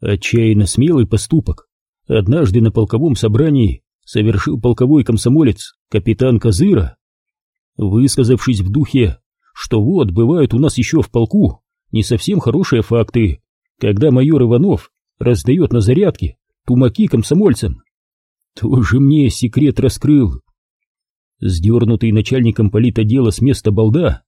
Отчаянно смелый поступок. Однажды на полковом собрании совершил полковой комсомолец капитан Козыра. Высказавшись в духе, что вот, бывают у нас еще в полку не совсем хорошие факты, когда майор Иванов раздает на зарядке тумаки комсомольцам. Тоже мне секрет раскрыл. Сдернутый начальником политотдела с места балда,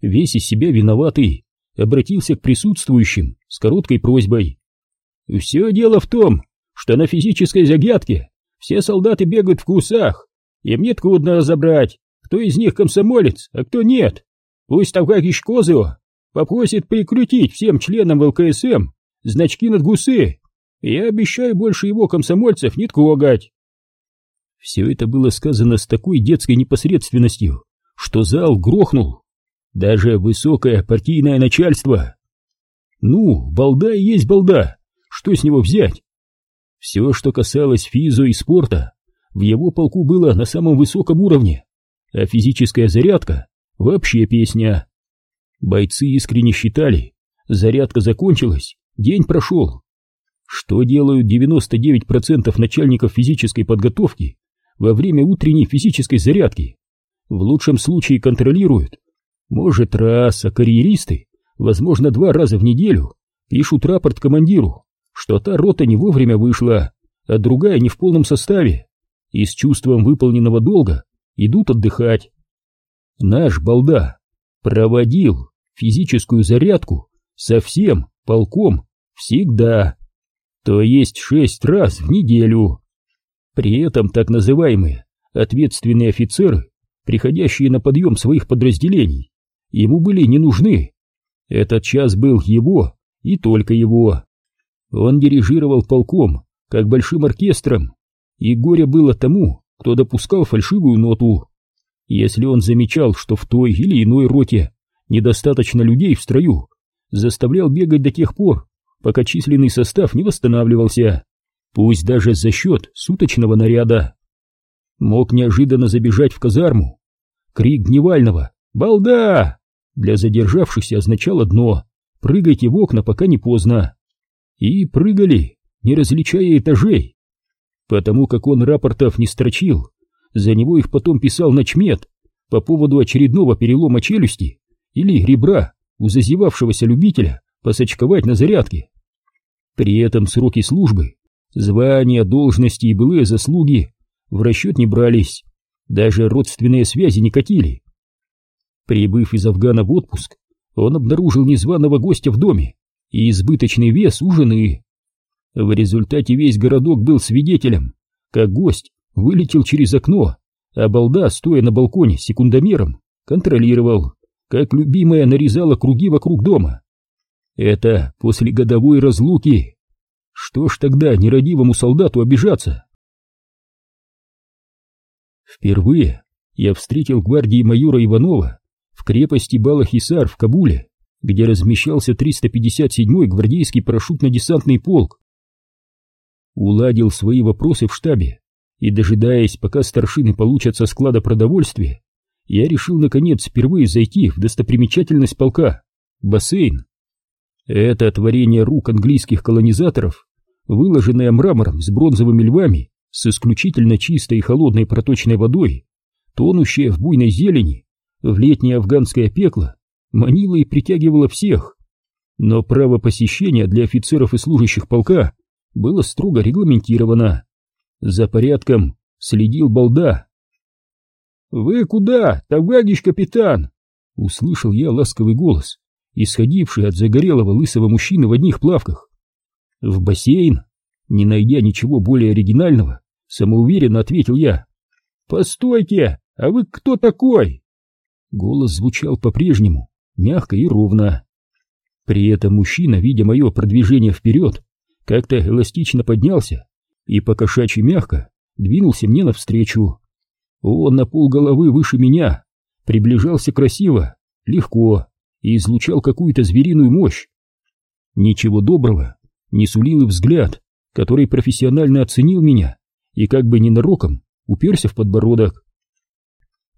весь из себя виноватый, обратился к присутствующим с короткой просьбой. «Все дело в том, что на физической загадке все солдаты бегают в кусах, и мне трудно разобрать, кто из них комсомолец, а кто нет. Пусть Тавгагич Козыо попросит прикрутить всем членам ЛКСМ значки над гусы. Я обещаю больше его комсомольцев не трогать. Все это было сказано с такой детской непосредственностью, что зал грохнул. Даже высокое партийное начальство. Ну, балда и есть балда. Что с него взять? Все, что касалось физо и спорта, в его полку было на самом высоком уровне, а физическая зарядка — вообще песня. Бойцы искренне считали, зарядка закончилась, день прошел. Что делают 99% начальников физической подготовки во время утренней физической зарядки? В лучшем случае контролируют. Может раз, а карьеристы, возможно, два раза в неделю, пишут рапорт командиру, что та рота не вовремя вышла, а другая не в полном составе, и с чувством выполненного долга идут отдыхать. Наш балда проводил физическую зарядку со всем полком всегда, то есть шесть раз в неделю. При этом так называемые ответственные офицеры, приходящие на подъем своих подразделений, ему были не нужны. Этот час был его и только его. Он дирижировал полком, как большим оркестром, и горе было тому, кто допускал фальшивую ноту. Если он замечал, что в той или иной роте недостаточно людей в строю, заставлял бегать до тех пор, пока численный состав не восстанавливался, пусть даже за счет суточного наряда. Мог неожиданно забежать в казарму. Крик Гневального «Балда!» для задержавшихся означал одно — прыгайте в окна, пока не поздно и прыгали, не различая этажей. Потому как он рапортов не строчил, за него их потом писал начмет по поводу очередного перелома челюсти или ребра у зазевавшегося любителя посочковать на зарядке. При этом сроки службы, звания, должности и былые заслуги в расчет не брались, даже родственные связи не катили. Прибыв из Афгана в отпуск, он обнаружил незваного гостя в доме и избыточный вес у жены. В результате весь городок был свидетелем, как гость вылетел через окно, а балда, стоя на балконе секундомером, контролировал, как любимая нарезала круги вокруг дома. Это после годовой разлуки. Что ж тогда нерадивому солдату обижаться? Впервые я встретил гвардии майора Иванова в крепости Балахисар в Кабуле где размещался 357-й гвардейский парашютно-десантный полк. Уладил свои вопросы в штабе, и, дожидаясь, пока старшины получат со склада продовольствия, я решил, наконец, впервые зайти в достопримечательность полка — бассейн. Это творение рук английских колонизаторов, выложенное мрамором с бронзовыми львами, с исключительно чистой и холодной проточной водой, тонущее в буйной зелени, в летнее афганское пекло, манила и притягивала всех. Но право посещения для офицеров и служащих полка было строго регламентировано. За порядком следил балда. «Вы куда, Тавгагич капитан?» — услышал я ласковый голос, исходивший от загорелого лысого мужчины в одних плавках. «В бассейн?» Не найдя ничего более оригинального, самоуверенно ответил я. «Постойте, а вы кто такой?» Голос звучал по-прежнему, мягко и ровно. При этом мужчина, видя мое продвижение вперед, как-то эластично поднялся и покошачьи мягко двинулся мне навстречу. Он на пол головы выше меня, приближался красиво, легко и излучал какую-то звериную мощь. Ничего доброго не сулил и взгляд, который профессионально оценил меня и как бы ненароком уперся в подбородок.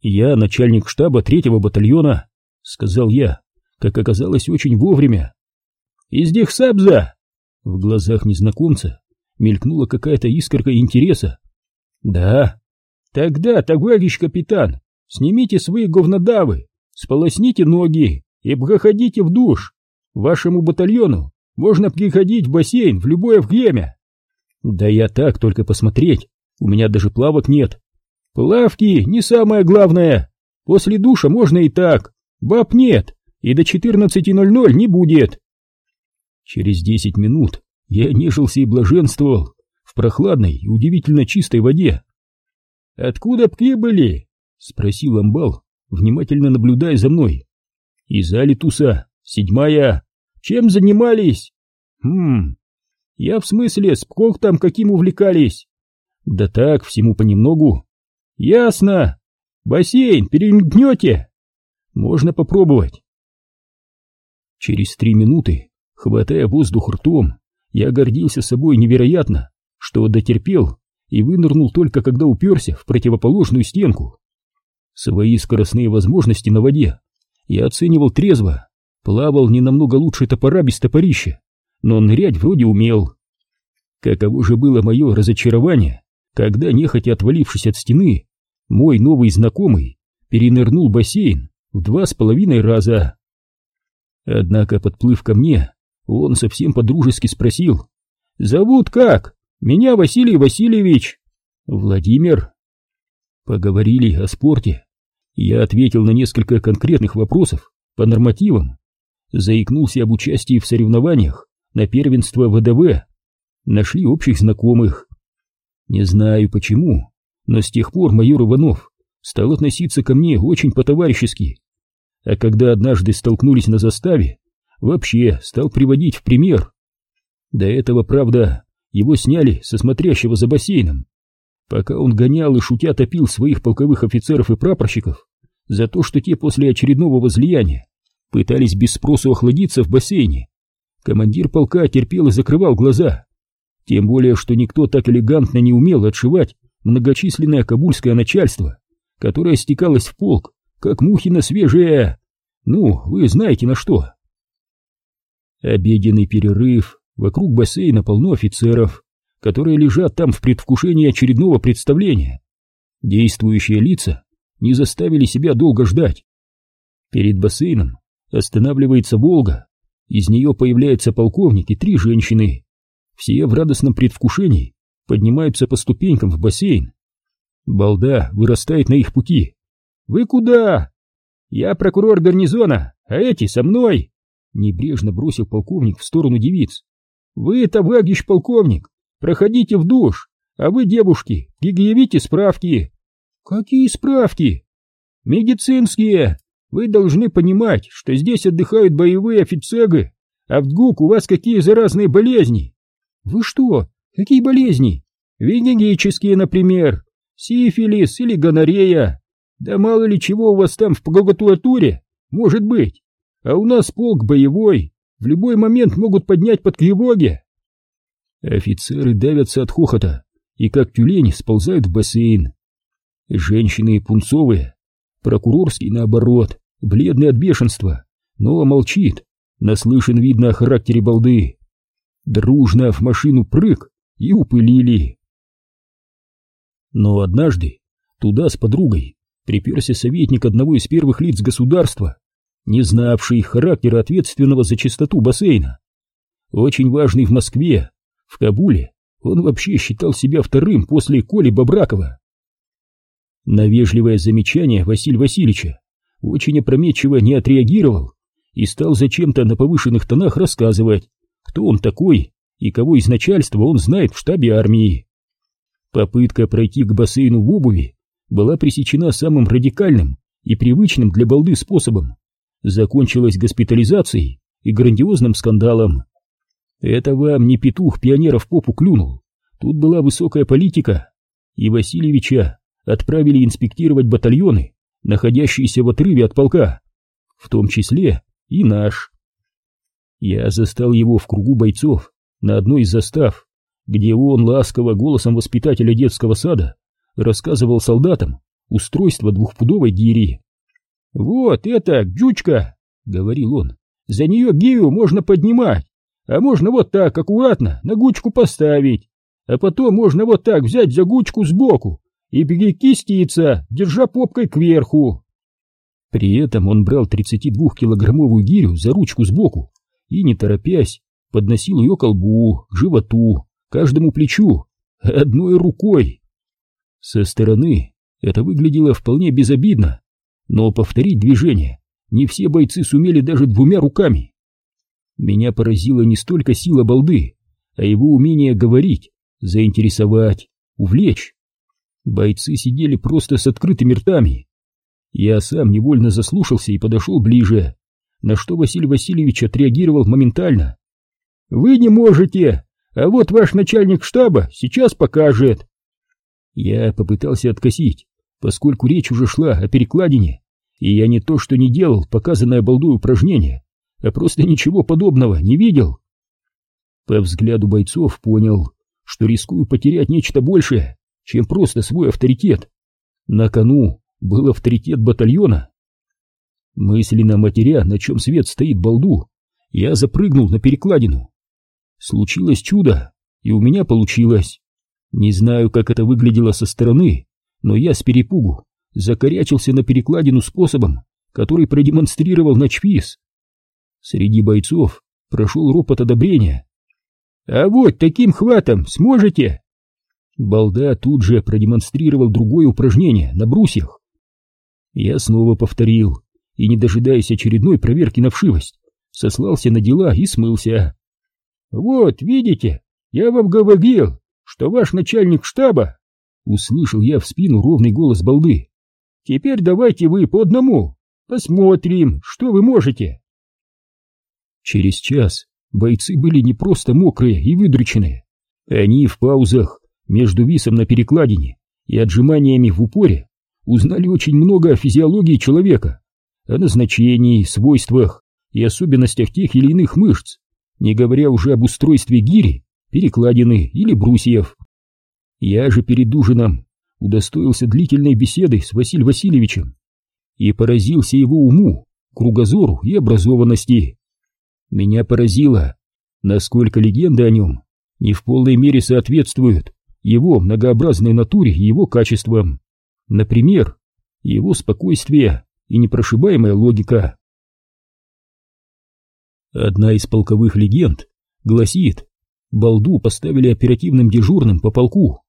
Я начальник штаба третьего батальона, — сказал я, как оказалось, очень вовремя. «Из Дихсабза!» В глазах незнакомца мелькнула какая-то искорка интереса. «Да». «Тогда, товарищ капитан, снимите свои говнодавы, сполосните ноги и проходите в душ. Вашему батальону можно приходить в бассейн в любое время». «Да я так, только посмотреть. У меня даже плавок нет». «Плавки не самое главное. После душа можно и так. Баб нет, и до 14.00 не будет». Через десять минут я нежился и блаженствовал в прохладной и удивительно чистой воде. «Откуда прибыли?» — спросил амбал, внимательно наблюдая за мной. «Из Алитуса, седьмая. Чем занимались?» «Хм, я в смысле, с там каким увлекались?» «Да так, всему понемногу». «Ясно. Бассейн перемкнете?» «Можно попробовать». Через три минуты, хватая воздух ртом, я гордился собой невероятно, что дотерпел и вынырнул только когда уперся в противоположную стенку. Свои скоростные возможности на воде я оценивал трезво, плавал не намного лучше топора без топорища, но нырять вроде умел. Каково же было мое разочарование, когда, нехотя отвалившись от стены, мой новый знакомый перенырнул бассейн в два с половиной раза. Однако, подплыв ко мне, он совсем подружески спросил. «Зовут как? Меня Василий Васильевич». «Владимир». Поговорили о спорте. Я ответил на несколько конкретных вопросов по нормативам. Заикнулся об участии в соревнованиях на первенство ВДВ. Нашли общих знакомых. Не знаю почему, но с тех пор майор Иванов стал относиться ко мне очень по-товарищески. А когда однажды столкнулись на заставе, вообще стал приводить в пример. До этого, правда, его сняли со смотрящего за бассейном. Пока он гонял и шутя топил своих полковых офицеров и прапорщиков за то, что те после очередного возлияния пытались без спросу охладиться в бассейне, командир полка терпел и закрывал глаза. Тем более, что никто так элегантно не умел отшивать многочисленное кабульское начальство, которое стекалось в полк, как мухи на свежее... Ну, вы знаете на что. Обеденный перерыв, вокруг бассейна полно офицеров, которые лежат там в предвкушении очередного представления. Действующие лица не заставили себя долго ждать. Перед бассейном останавливается «Волга», из нее появляется полковник и три женщины. Все в радостном предвкушении поднимаются по ступенькам в бассейн. Балда вырастает на их пути. «Вы куда?» «Я прокурор гарнизона, а эти со мной!» Небрежно бросил полковник в сторону девиц. «Вы, товарищ полковник, проходите в душ, а вы, девушки, предъявите справки». «Какие справки?» «Медицинские. Вы должны понимать, что здесь отдыхают боевые офицеры, а в ДГУК у вас какие заразные болезни». «Вы что? Какие болезни?» «Венерические, например, сифилис или гонорея. Да мало ли чего у вас там в прокуратуре, может быть». А у нас полк боевой, в любой момент могут поднять под тревоги. Офицеры давятся от хохота и как тюлени сползают в бассейн. Женщины пунцовые, прокурорский наоборот, бледный от бешенства, но молчит, наслышан видно о характере балды. Дружно в машину прыг и упылили. Но однажды туда с подругой приперся советник одного из первых лиц государства, не знавший характера ответственного за чистоту бассейна. Очень важный в Москве, в Кабуле он вообще считал себя вторым после Коли Бобракова. На вежливое замечание Василия Васильевича очень опрометчиво не отреагировал и стал зачем-то на повышенных тонах рассказывать, кто он такой и кого из начальства он знает в штабе армии. Попытка пройти к бассейну в обуви была пресечена самым радикальным и привычным для балды способом закончилась госпитализацией и грандиозным скандалом. Это вам не петух пионеров попу клюнул. Тут была высокая политика, и Васильевича отправили инспектировать батальоны, находящиеся в отрыве от полка, в том числе и наш. Я застал его в кругу бойцов на одной из застав, где он ласково голосом воспитателя детского сада рассказывал солдатам устройство двухпудовой гири. «Вот это, джучка!» — говорил он. «За нее гирю можно поднимать, а можно вот так аккуратно на гучку поставить, а потом можно вот так взять за гучку сбоку и перекиститься, держа попкой кверху. При этом он брал 32-килограммовую гирю за ручку сбоку и, не торопясь, подносил ее к колбу, к животу, каждому плечу, одной рукой. Со стороны это выглядело вполне безобидно, но повторить движение не все бойцы сумели даже двумя руками. Меня поразила не столько сила балды, а его умение говорить, заинтересовать, увлечь. Бойцы сидели просто с открытыми ртами. Я сам невольно заслушался и подошел ближе, на что Василий Васильевич отреагировал моментально. «Вы не можете, а вот ваш начальник штаба сейчас покажет». Я попытался откосить, поскольку речь уже шла о перекладине, и я не то что не делал показанное балдой упражнение, а просто ничего подобного не видел. По взгляду бойцов понял, что рискую потерять нечто большее, чем просто свой авторитет. На кону был авторитет батальона. Мысленно матеря, на чем свет стоит балду, я запрыгнул на перекладину. Случилось чудо, и у меня получилось. Не знаю, как это выглядело со стороны, но я с перепугу закорячился на перекладину способом, который продемонстрировал Ночфис. Среди бойцов прошел ропот одобрения. «А вот таким хватом сможете?» Балда тут же продемонстрировал другое упражнение на брусьях. Я снова повторил, и, не дожидаясь очередной проверки на вшивость, сослался на дела и смылся. «Вот, видите, я вам говорил, что ваш начальник штаба...» Услышал я в спину ровный голос балды. «Теперь давайте вы по одному, посмотрим, что вы можете». Через час бойцы были не просто мокрые и выдрученные. Они в паузах между висом на перекладине и отжиманиями в упоре узнали очень много о физиологии человека, о назначении, свойствах и особенностях тех или иных мышц, не говоря уже об устройстве гири, перекладины или брусьев. Я же перед ужином удостоился длительной беседы с Василием Васильевичем и поразился его уму, кругозору и образованности. Меня поразило, насколько легенды о нем не в полной мере соответствуют его многообразной натуре и его качествам. Например, его спокойствие и непрошибаемая логика. Одна из полковых легенд гласит, Балду поставили оперативным дежурным по полку.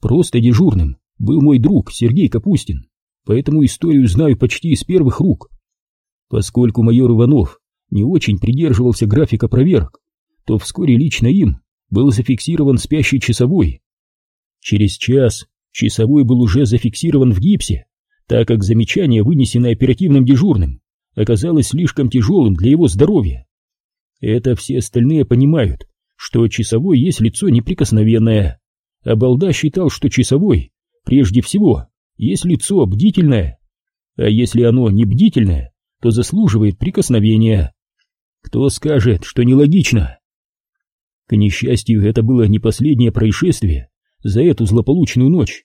Просто дежурным был мой друг Сергей Капустин, поэтому историю знаю почти из первых рук. Поскольку майор Иванов не очень придерживался графика проверок, то вскоре лично им был зафиксирован спящий часовой. Через час часовой был уже зафиксирован в гипсе, так как замечание, вынесенное оперативным дежурным, оказалось слишком тяжелым для его здоровья. Это все остальные понимают, что часовой есть лицо неприкосновенное, а Балда считал, что часовой, прежде всего, есть лицо бдительное, а если оно не бдительное, то заслуживает прикосновения. Кто скажет, что нелогично? К несчастью, это было не последнее происшествие за эту злополучную ночь.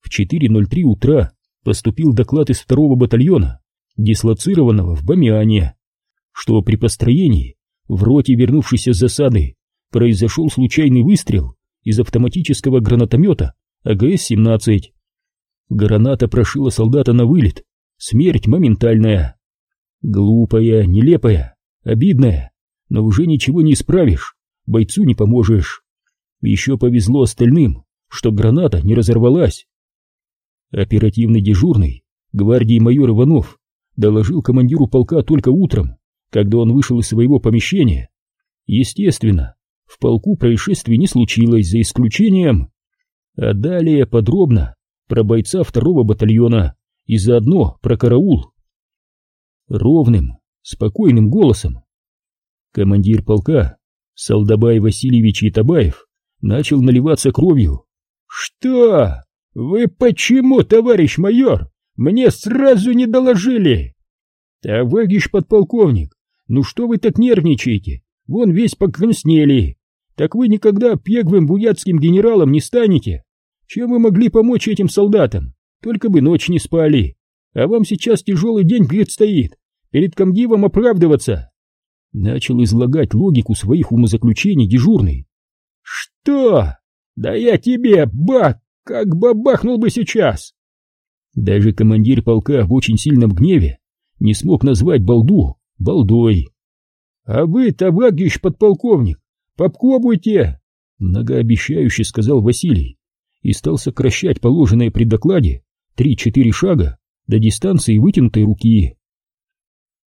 В 4.03 утра поступил доклад из второго батальона, дислоцированного в Бамиане, что при построении в роте вернувшейся с засады произошел случайный выстрел из автоматического гранатомета АГС-17. Граната прошила солдата на вылет, смерть моментальная. Глупая, нелепая, обидная, но уже ничего не исправишь, бойцу не поможешь. Еще повезло остальным, что граната не разорвалась. Оперативный дежурный, гвардии майор Иванов, доложил командиру полка только утром, когда он вышел из своего помещения. Естественно, в полку происшествий не случилось, за исключением... А далее подробно про бойца второго батальона и заодно про караул. Ровным, спокойным голосом. Командир полка, Салдабай Васильевич Итабаев, начал наливаться кровью. «Что? Вы почему, товарищ майор, мне сразу не доложили?» «Товарищ подполковник, ну что вы так нервничаете? Вон весь покраснели. Так вы никогда пеглым буятским генералом не станете. Чем вы могли помочь этим солдатам? Только бы ночь не спали. А вам сейчас тяжелый день предстоит. Перед комдивом оправдываться. Начал излагать логику своих умозаключений дежурный. «Что? Да я тебе, бак, как бабахнул бы сейчас!» Даже командир полка в очень сильном гневе не смог назвать балду балдой. «А вы, товарищ подполковник, попробуйте!» Многообещающе сказал Василий и стал сокращать положенное при докладе три-четыре шага до дистанции вытянутой руки.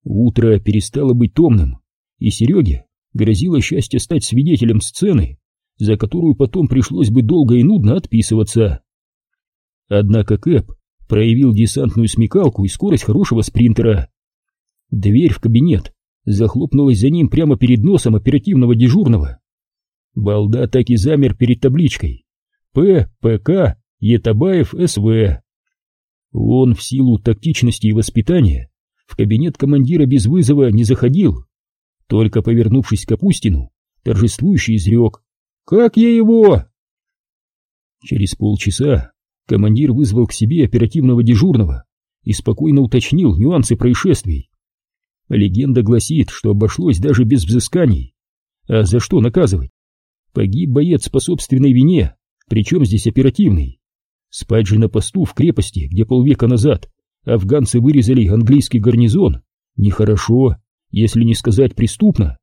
Утро перестало быть томным, и Сереге грозило счастье стать свидетелем сцены, за которую потом пришлось бы долго и нудно отписываться. Однако Кэп проявил десантную смекалку и скорость хорошего спринтера. Дверь в кабинет захлопнулась за ним прямо перед носом оперативного дежурного. Балда так и замер перед табличкой «П. П. Етабаев СВ». Он в силу тактичности и воспитания в кабинет командира без вызова не заходил, только повернувшись к Капустину, торжествующий изрек «Как я его?» Через полчаса командир вызвал к себе оперативного дежурного и спокойно уточнил нюансы происшествий. Легенда гласит, что обошлось даже без взысканий. А за что наказывать? Погиб боец по собственной вине, причем здесь оперативный. Спать же на посту в крепости, где полвека назад афганцы вырезали английский гарнизон, нехорошо, если не сказать преступно.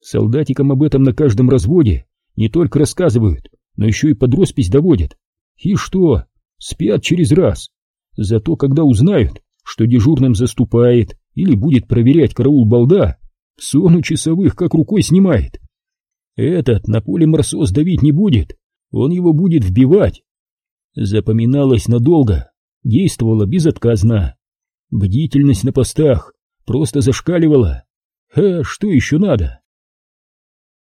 Солдатикам об этом на каждом разводе не только рассказывают, но еще и под роспись доводят. И что? Спят через раз. Зато когда узнают, что дежурным заступает или будет проверять караул балда, сон у часовых как рукой снимает. Этот на поле Марсос давить не будет, он его будет вбивать. Запоминалось надолго, действовала безотказно. Бдительность на постах просто зашкаливала. А что еще надо?